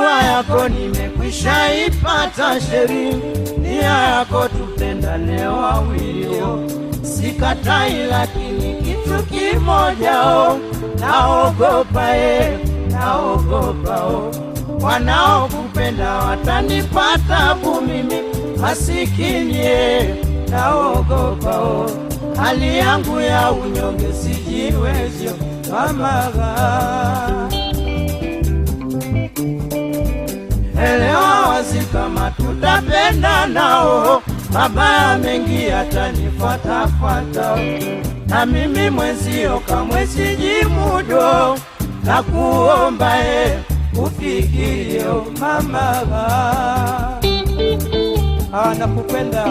barua yako nimekwisha ipata sheri, nia yako tupendane wawilio, sikatai, lakini kitu kimoja o, naogopa e, naogopa o, wanaokupenda watanipata bu mimi. Masikini e, o, hali yangu ya unyonge sijiwezyo kamaga elewa wazi kama tutapenda nao, mabaya mengi yatanifuatafuata, na mimi mwenzio kamwe sijimudo, na kuomba e ufikio mama. Ah, nakupenda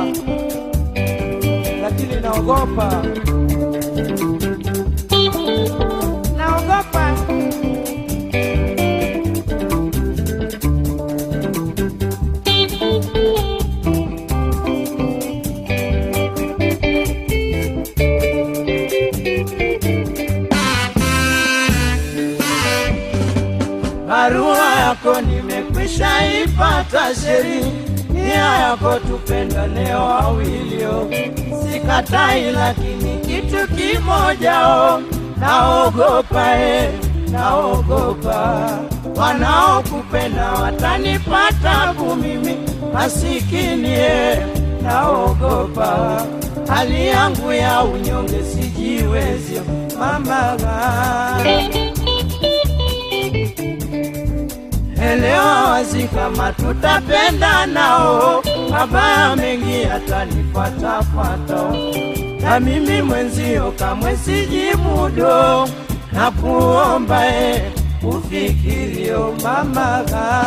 lakini naogopa, naogopa. Ipata sheri, nia yako tupenda leo awilio, sikatai, lakini kitu kimoja o, naogopa naogopa. Wanaokupenda watanipata bu mimi masikini e, naogopa. Hali yangu ya unyonge sijiwezyo mamaga elewa wazi kama tutapenda nao, mabaya mengi yatanifuatafuata, na mimi mwenzio kamwe sijimudo, na kuomba e ufikirio mamaga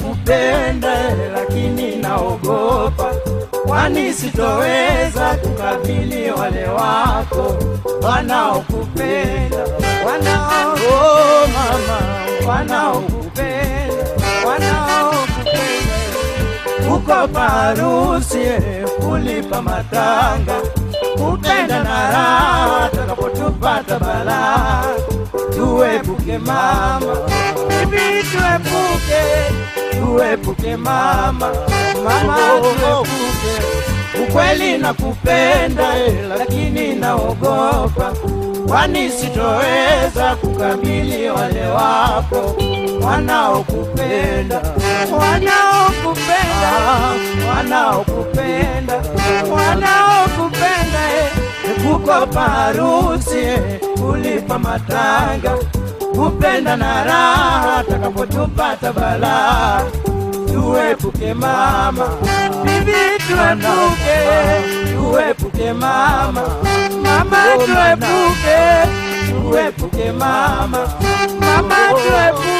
nakupenda, lakini naogopa, kwani sitoweza kukabili wale wako wanaokupenda, wanao oh, mama, wanaokupenda, wanaokupenda. Uko parusi kulipa matanga, kupenda na raha, takapotupata balaa, tuepuke mama, bibi tuepuke, tuepuke mama, mama tuepuke. Ukweli nakupenda eh, lakini naogopa, kwani sitoweza kukabili wale wako wanaokupenda, wanaokupenda, wanaokupenda, wanaokupenda eh, kukopa harusi eh, kulipa matanga, kupenda na raha, takapotupata bala tuepuke mama, bibi tuepuke, tuepuke mama, mama tuepuke, tuepuke mama, mama tuepuke.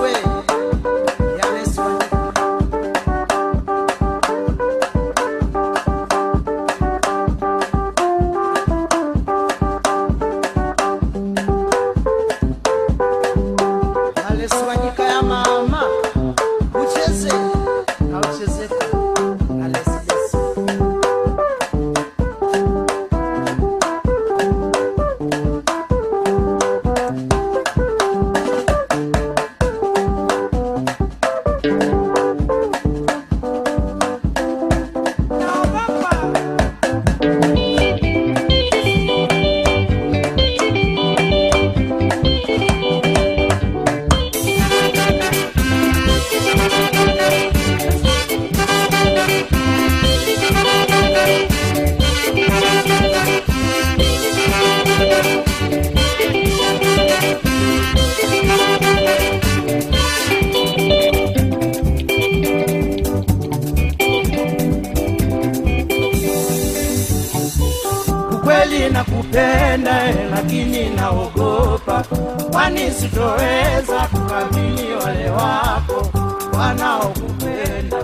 way. Nakupenda eh, lakini naogopa, kwani sitoweza kukabili wale wako wanaokupenda.